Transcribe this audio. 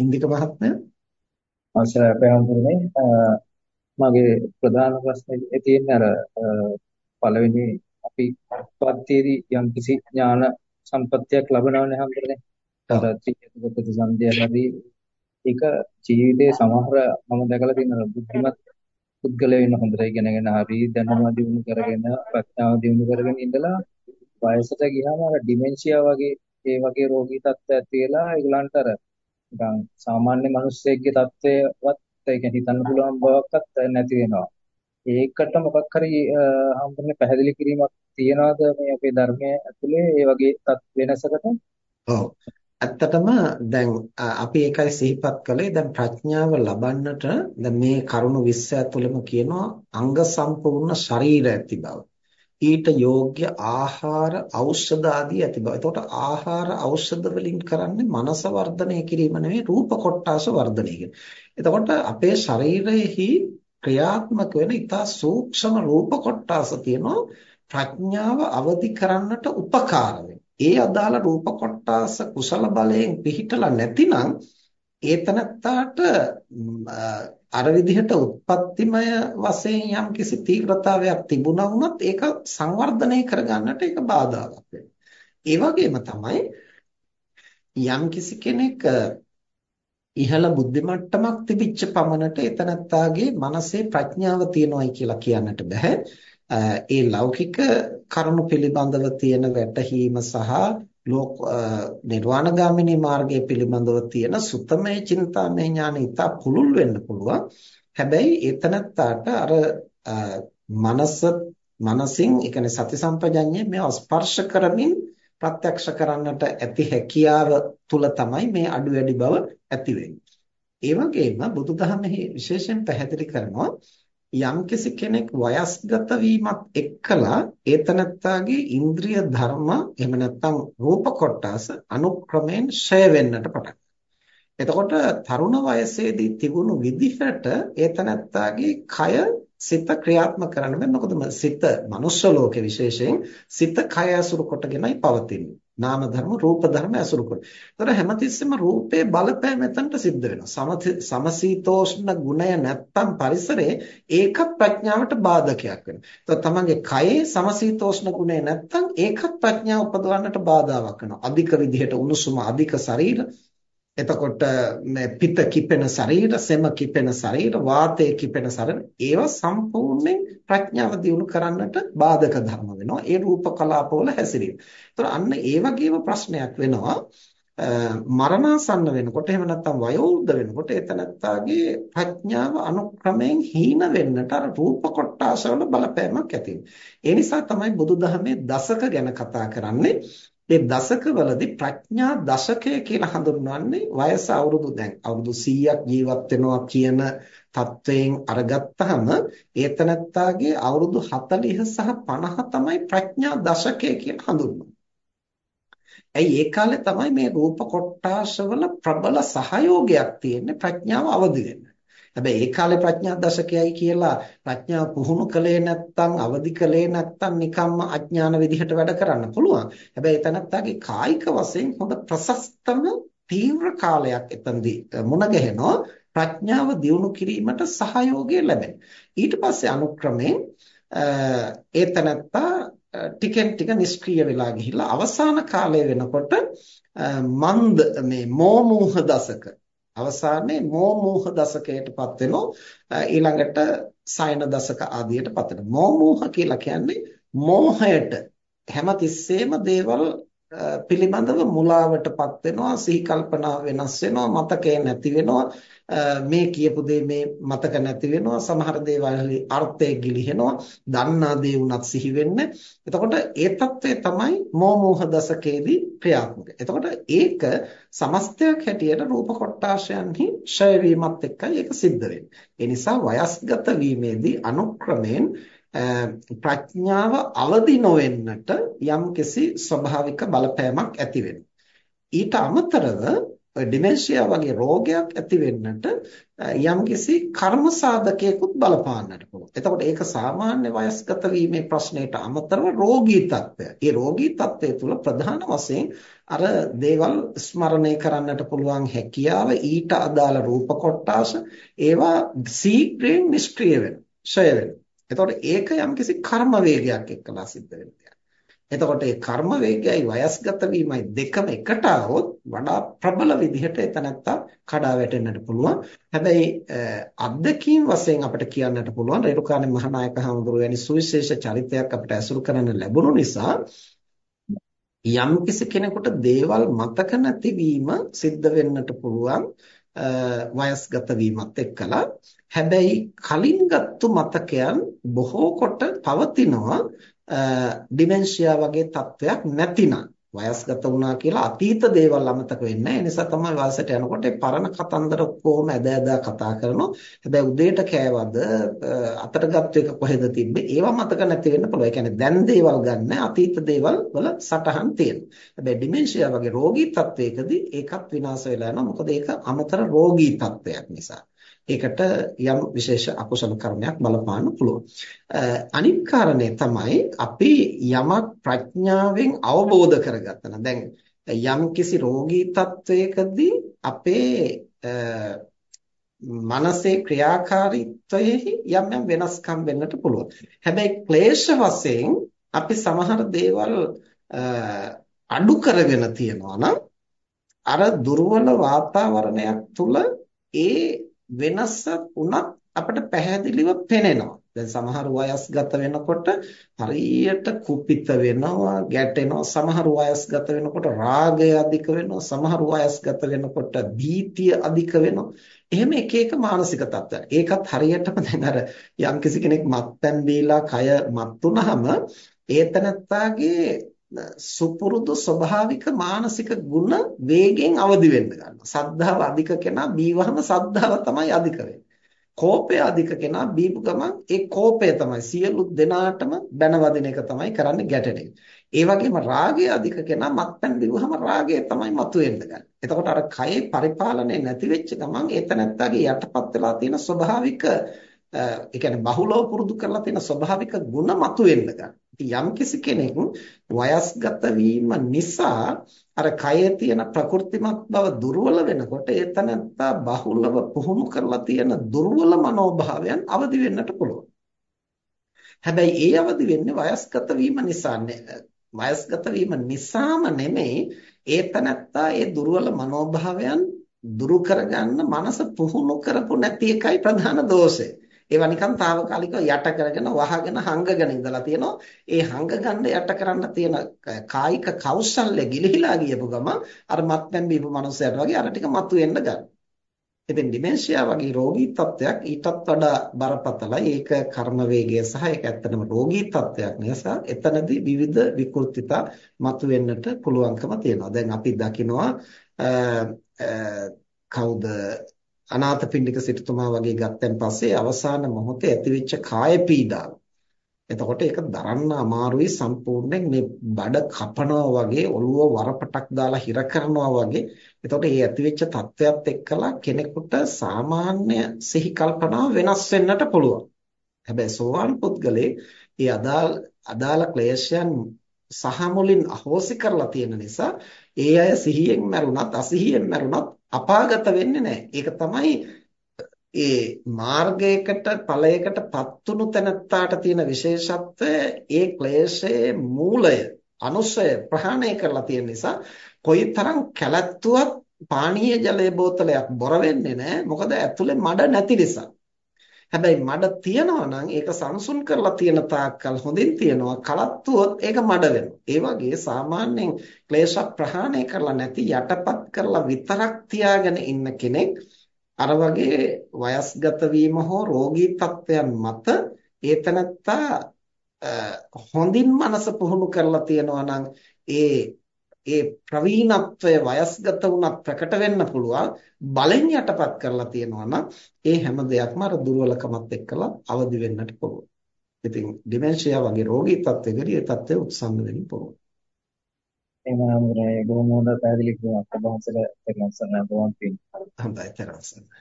ඉන්දික මහත්මයා. අවසරයි අපේ හඳුනන්නේ. මගේ ප්‍රධාන ප්‍රශ්නේ තියෙන්නේ අර පළවෙනි අපි උත්පත්තියේදී යම්කිසි ඥාන සම්පත්තියක් ලබනවනේ හම්බුනේ. අර ත්‍රිකේතුක ප්‍රතිසන්දියදී ඒක ජීවිතේ සමහර මම දැකලා තියෙන බුද්ධිමත් පුද්ගලයෝ ඉන්න හොඳට ඉගෙනගෙන හරි දැනුම දියුණු කරගෙන ප්‍රඥාව දියුණු කරගෙන ඉඳලා වයසට ගියාම අර ඩිමෙන්ෂියා වගේ ඒ වගේ රෝගී තත්ත්වයක් ඇති වෙලා ඒගොල්ලන්ට අර නිකන් සාමාන්‍ය මිනිස්සෙක්ගේ තත්ත්වයවත් ඒ කියන්නේ හිතන්න පුළුවන් බවක්වත් නැති වෙනවා. ඒකට මොකක් හරි හම්බුනේ පැහැදිලි කිරීමක් තියනවාද මේ අපේ ධර්මයේ ඇතුලේ ඒ වගේ වෙනසකට? ඔව්. ඇත්තටම දැන් අපි ඒකයි සිහිපත් කළේ දැන් ප්‍රඥාව ලබන්නට දැන් මේ කරුණු 20 ඇතුළෙම කියනවා අංග සම්පූර්ණ ශරීර ඇති බව. ඊට යෝග්‍ය ආහාර ඖෂධ ආදී ඇති බව. එතකොට ආහාර ඖෂධ වලින් කරන්නේ මනස වර්ධනය කිරීම නෙවෙයි රූප කොටාස වර්ධනය කිරීම. එතකොට අපේ ශරීරයේහි ක්‍රියාත්මක වෙන ඉතා සූක්ෂම රූප කොටාස තියෙනවා ප්‍රඥාව අවදි කරන්නට උපකාර ඒ අදාළ රූප කොටාස කුසල බලයෙන් පිහිටලා නැතිනම් ඒතනත්තාට අර විදිහට උත්පත්තිමය වශයෙන් යම් කිසි තීව්‍රතාවයක් තිබුණා වුණත් ඒක සංවර්ධනය කරගන්නට ඒක බාධාවක් වෙනවා. ඒ වගේම තමයි යම් කිසි කෙනෙක් ඉහළ බුද්ධි මට්ටමක් තිබිච්ච පමණට එතනත්තාගේ මනසේ ප්‍රඥාව තියනවායි කියලා කියන්නට බෑ. ඒ ලෞකික කරුණු පිළිබඳව තියෙන වැටහීම සහ ලෝක නිර්වාණගාමිනී මාර්ගය පිළිබඳව තියෙන සුතමේ චින්තාමය ඥාන ඉතා පුළුල් වෙන්න පුළුවන්. හැබැයි එතනත්තාට අර මනස මනසින් ඒ කියන්නේ සති සම්පජඤ්ඤය මේව ස්පර්ශ කරමින් ප්‍රත්‍යක්ෂ කරන්නට ඇති හැකියාව තුල තමයි මේ අඩු වැඩි බව ඇති වෙන්නේ. ඒ වගේම බුදුදහමෙහි විශේෂයෙන් පැහැදිලි කරනවා යම්කිසි කෙනෙක් වයස්ගත වීමත් එක්කලා ඒතනත්තාගේ ඉන්ද්‍රිය ධර්ම එහෙම නැත්නම් රූප කොටස අනුක්‍රමයෙන් ඡය වෙන්නට පටන් එතකොට තරුණ වයසේදී තිබුණු විදිහට ඒතනත්තාගේ කය සිත ක්‍රියාත්මක කරන්න බෑ. මොකද සිත මනුෂ්‍ය ලෝකේ විශේෂයෙන් සිත කය අසුරු කොටගෙනයි පවතින්නේ. නාම ධර්ම රූප ධර්ම ඇසුරු කර. ඒතර හැමතිස්සෙම රූපේ බලපෑම එතනට සිද්ධ වෙනවා. සමසීතෝෂ්ණ ගුණය නැත්තම් පරිසරයේ ඒකත් ප්‍රඥාවට බාධකයක් වෙනවා. ඒතර තමන්ගේ කයේ සමසීතෝෂ්ණ ගුණය නැත්තම් ඒකත් ප්‍රඥාව උපදවන්නට බාධාවක් වෙනවා. අධික විදිහට උණුසුම අධික ශරීර එතකොට මේ පිත කිපෙන ශරීර, සෙම කිපෙන ශරීර, වාතය කිපෙන ශරීර ඒවා සම්පූර්ණයෙන් ප්‍රඥාව දියුණු කරන්නට බාධක ධර්ම වෙනවා. ඒ රූප කලාපවල හැසිරීම. ඒතර අන්න ඒ වගේම ප්‍රශ්නයක් වෙනවා. මරණාසන්න වෙනකොට එහෙම නැත්නම් වයෝවෘද්ධ වෙනකොට එතනත්තාගේ ප්‍රඥාව අනුක්‍රමයෙන් හීන වෙන්නට අර රූප කොටාසවල බලපෑමක් ඇති ඒ නිසා තමයි බුදුදහමේ දසක ගැන කතා කරන්නේ මේ දශකවලදී ප්‍රඥා දශකය කියලා හඳුන්වන්නේ වයස අවුරුදු දැන් අවුරුදු 100ක් ජීවත් වෙනවා කියන තත්වයෙන් අරගත්තාම ඒතනත්තාගේ අවුරුදු 40 සහ 50 තමයි ප්‍රඥා දශකය කියලා හඳුන්වන්නේ. ඇයි ඒ කාලේ තමයි මේ රූප කොටාශවල ප්‍රබල සහයෝගයක් තියෙන්නේ ප්‍රඥාව අවදි වෙන්න. හැබැයි ඒ කාලේ ප්‍රඥා දශකයයි කියලා ප්‍රඥාව පුහුණු කළේ නැත්නම් අවදි කළේ නැත්නම් නිකම්ම අඥාන විදිහට වැඩ කරන්න පුළුවන්. හැබැයි එතනත්තාගේ කායික වශයෙන් හොඳ ප්‍රශස්තම තීව්‍ර කාලයක් එතනදී මුණ ගැහෙනවා ප්‍රඥාව දියුණු කිරීමට සහයෝගය ලැබෙන. ඊට පස්සේ අනුක්‍රමයෙන් ඒතනත්තා ටිකෙන් ටික නිෂ්ක්‍රීය වෙලා ගිහිල්ලා අවසාන කාලය වෙනකොට මන්ද මේ මෝමූහ දශක අවසානයේ මෝමෝහ දශකයටපත් වෙනවා. ඊළඟට සයන දශක ආදියටපත් වෙනවා. මෝමෝහ කියලා කියන්නේ මෝහයට හැමතිස්සෙම දේවල් පිළිබඳව මුලාවටපත් වෙනවා සිහි කල්පනා වෙනස් වෙනවා මතකය නැති වෙනවා මේ කියපු දේ මේ මතක නැති වෙනවා සමහර දේවල් අර්ථය ගිලිහෙනවා දන්නා දේ උනත් සිහි වෙන්නේ එතකොට ඒ తත්වය තමයි මෝමෝහ දශකයේදී ක්‍රියාත්මක. එතකොට ඒක සමස්තයක් හැටියට රූප කොටාශයන්හි ඡය වීමත් එක්කයි ඒක සිද්ධ වෙන්නේ. ඒ නිසා වයස්ගත වීමේදී අනුක්‍රමයෙන් ප්‍රඥාව අවදි නොවෙන්නට යම්කිසි ස්වභාවික බලපෑමක් ඇති ඊට අමතරව ඩිමෙන්ෂියා වගේ රෝගයක් ඇති වෙන්නට යම්කිසි කර්ම සාධකයකුත් බලපාන්නට පුළුවන්. එතකොට ඒක සාමාන්‍ය වයස්ගත වීමේ ප්‍රශ්නයට අමතරව රෝගී තත්ත්වය. ඒ රෝගී තත්ත්වය තුළ ප්‍රධාන වශයෙන් අර දේවල් ස්මරණය කරන්නට පුළුවන් හැකියාව ඊට අදාළ රූප කොටාස ඒවා සීක්‍රෙන් නිෂ්ක්‍රිය වෙනවා. ෂය වෙනවා. එතකොට ඒක යම්කිසි කර්ම වේගයක් එක්කලා සිද්ධ වෙනවා. එතකොට මේ කර්ම වේගයයි වයස්ගත වීමයි දෙකම එකට આવොත් වඩා ප්‍රබල විදිහට එතනත්තා කඩා වැටෙන්නට පුළුවන්. හැබැයි අත්දැකීම් වශයෙන් අපිට කියන්නට පුළුවන් රේරුකාණේ මහානායක හඳුරු වැනි සුවිශේෂ චරිතයක් අපිට ඇසුරු කරන්න ලැබුණු නිසා යම් කිසි කෙනෙකුට දේවල් මතක නැතිවීම සිද්ධ වෙන්නට පුළුවන් වයස්ගත වීමත් එක්කලා හැබැයි කලින් ගත්තු මතකයන් බොහෝ කොට පවතිනවා ඩිමෙන්ෂියා වගේ තත්වයක් නැතිනම්. වයස්ගත වුණා කියලා අතීත දේවල් අමතක වෙන්නේ නැහැ. ඒ නිසා තමයි වයසට යනකොට පරණ කතන්දර කොහොම ඇද ඇදා කතා කරනවා. හැබැයි උදේට කෑවද අතට ගත්ත එක කොහෙද තිබ්බේ? ඒවා මතක නැති වෙන්න පුළුවන්. ඒ කියන්නේ දැන් දේවල් ගන්න අතීත දේවල් වල සටහන් තියෙනවා. හැබැයි ඩිමෙන්ෂියා වගේ රෝගී තත්වයකදී ඒකත් විනාශ වෙලා යනවා. මොකද ඒක අමතර රෝගී තත්වයක් නිසා. ඒකට යම් විශේෂ අකුසල කර්මයක් බලපාන්න පුළුවන්. අනිත් කාරණේ තමයි අපි යමක් ප්‍රඥාවෙන් අවබෝධ කරගත්තා නම් දැන් යම් කිසි රෝගී තත්වයකදී අපේ මනසේ ක්‍රියාකාරීත්වයේ යම් යම් වෙනස්කම් වෙන්නට පුළුවන්. හැබැයි ක්ලේශ වශයෙන් අපි සමහර දේවල් අඩු කරගෙන තියනවා නම් අර දුර්වල වාතාවරණයක් තුල ඒ වෙනස උනත් අපිට පැහැදිලිව පේනවා. දැන් සමහර වයස්ගත වෙනකොට හරියට කුපිත වෙනවා, ගැටෙනවා. සමහර වයස්ගත වෙනකොට රාගය අධික වෙනවා. සමහර වයස්ගත වෙනකොට භීතිය අධික වෙනවා. එහෙම එක එක මානසික තත්ත්වයන්. ඒකත් හරියටම දැන් අර යම්කිසි කෙනෙක් මත්පැන් දීලා කය මත් වුනහම ඒතනත්තාගේ සුපුරුදු ස්වභාවික මානසික ගුණ වේගෙන් අවදි වෙන්න ගන්නවා. සද්ධාව අධික කෙනා බීවහම සද්ධාව තමයි අධික කෝපය අධික කෙනා බීපු ගමන් ඒ කෝපය තමයි සියලු දෙනාටම බැනවදින එක තමයි කරන්නේ ගැටෙන එක. ඒ වගේම රාගය අධික කෙනා මත්පැන් බිව්වහම රාගය තමයි මතුවෙන්න ගන්න. එතකොට අර කයේ පරිපාලනය නැති වෙච්ච ගමන් ඒතනත්තාගේ යටපත් වෙලා තියෙන ස්වභාවික ඒ කියන්නේ බහුලව පුරුදු කරලා තියෙන ස්වභාවික ගුණ මතුවෙන්න ගන්න. යම්කිසි කෙනෙක් වයස්ගත වීම නිසා අර කයේ තියෙන ප්‍රකෘතිමත් බව දුර්වල වෙනකොට ඒ තනත්තා බහුලව පුහුණු කරලා තියෙන දුර්වල මනෝභාවයන් අවදි වෙන්නට පුළුවන්. හැබැයි ඒ අවදි වෙන්නේ වයස්ගත වීම නිසා වයස්ගත වීම නිසාම නෙමෙයි ඒ තනත්තා ඒ දුර්වල මනෝභාවයන් දුරු කරගන්න මනස පුහුණු කරපු නැති එකයි ප්‍රධාන දෝෂය. ඒවා නිකන් తాවකාලිකව යට කරගෙන වහගෙන හංගගෙන ඉඳලා තියෙනවා. ඒ හංග ගන්න යට කරන්න තියෙන කායික කෞශල්‍ය ගිලිහිලා ගියපු ගම අර මත්පැන් බීපු මනුස්සයට වගේ අර ටික මතුවෙන්න ගන්නවා. ඉතින් ඩිමෙන්ෂියා වගේ රෝගී තත්ත්වයක් ඊටත් වඩා බරපතලයි. ඒක කර්ම වේගය සහ ඒක ඇත්තටම රෝගී තත්ත්වයක් නිසා එතනදී විවිධ විකෘතිතා මතුවෙන්නට පුළුවන්කම තියෙනවා. දැන් අපි දකිනවා කවුද අනාථපිණ්ඩික සිටුතුමා වගේ ගත්තන් පස්සේ අවසාන මොහොතේ ඇතිවෙච්ච කාය පීඩාව. එතකොට ඒක දරන්න අමාරුයි සම්පූර්ණයෙන් මේ බඩ කපනවා වගේ ඔළුව වරපටක් දාලා හිර කරනවා වගේ. එතකොට මේ ඇතිවෙච්ච තත්ත්වයක් එක්කලා කෙනෙකුට සාමාන්‍ය සිහි කල්පනාව වෙනස් වෙන්නට පුළුවන්. හැබැයි සෝවාන් පුද්ගලේ මේ අදාළ අදාළ ක්ලේශයන් සහ මුලින් අහෝසි කරලා තියෙන නිසා ඒ අය සිහියෙන් මැරුණත් අසිහියෙන් මැරුණත් අපාගත වෙන්නේ නැහැ. ඒක තමයි ඒ මාර්ගයකට ඵලයකටපත් වුණු තැනත්තාට තියෙන විශේෂත්වය ඒ ක්ලේශයේ මූලය අනුසය ප්‍රහාණය කරලා තියෙන නිසා කොයිතරම් කැලැත්තුවත් පානීය ජලයේ බෝතලයක් බොර වෙන්නේ නැහැ මොකද ඇතුලේ මඩ නැති නිසා හැබැයි මඩ තියනවා නම් ඒක සංසුන් කරලා තියෙන තාක්කල් හොඳින් තියනවා කලත්තුවොත් ඒක මඩ වෙනවා. ඒ වගේ සාමාන්‍යයෙන් ක්ලේශ ප්‍රහාණය කරලා නැති යටපත් කරලා විතරක් තියාගෙන ඉන්න කෙනෙක් අර වගේ වයස්ගත වීම හෝ රෝගී තත්ත්වයන් මත ඒතනත්තා හොඳින් මනස පුහුණු කරලා තියනවා නම් ඒ ඒ ප්‍රවීණත්වය වයස්ගත වුණත් ප්‍රකට වෙන්න පුළුවන් බලෙන් යටපත් කරලා තියෙනවා නම් ඒ හැම දෙයක්ම අර දුර්වලකමත් එක්කලා අවදි වෙන්නට පුළුවන්. ඉතින් ඩිමෙන්ෂියා වගේ රෝගී තත්ත්වයකදී ඒ තත්ත්වය උත්සන්න වෙන්න පුළුවන්. එහෙම හඳුනන්නේ බොහොම හොඳ පැහැදිලි කිරීමක් ඔබ වහන්සේට තෙරුවන් සරණයි බොහොම පිං. හොඳයි සරණයි.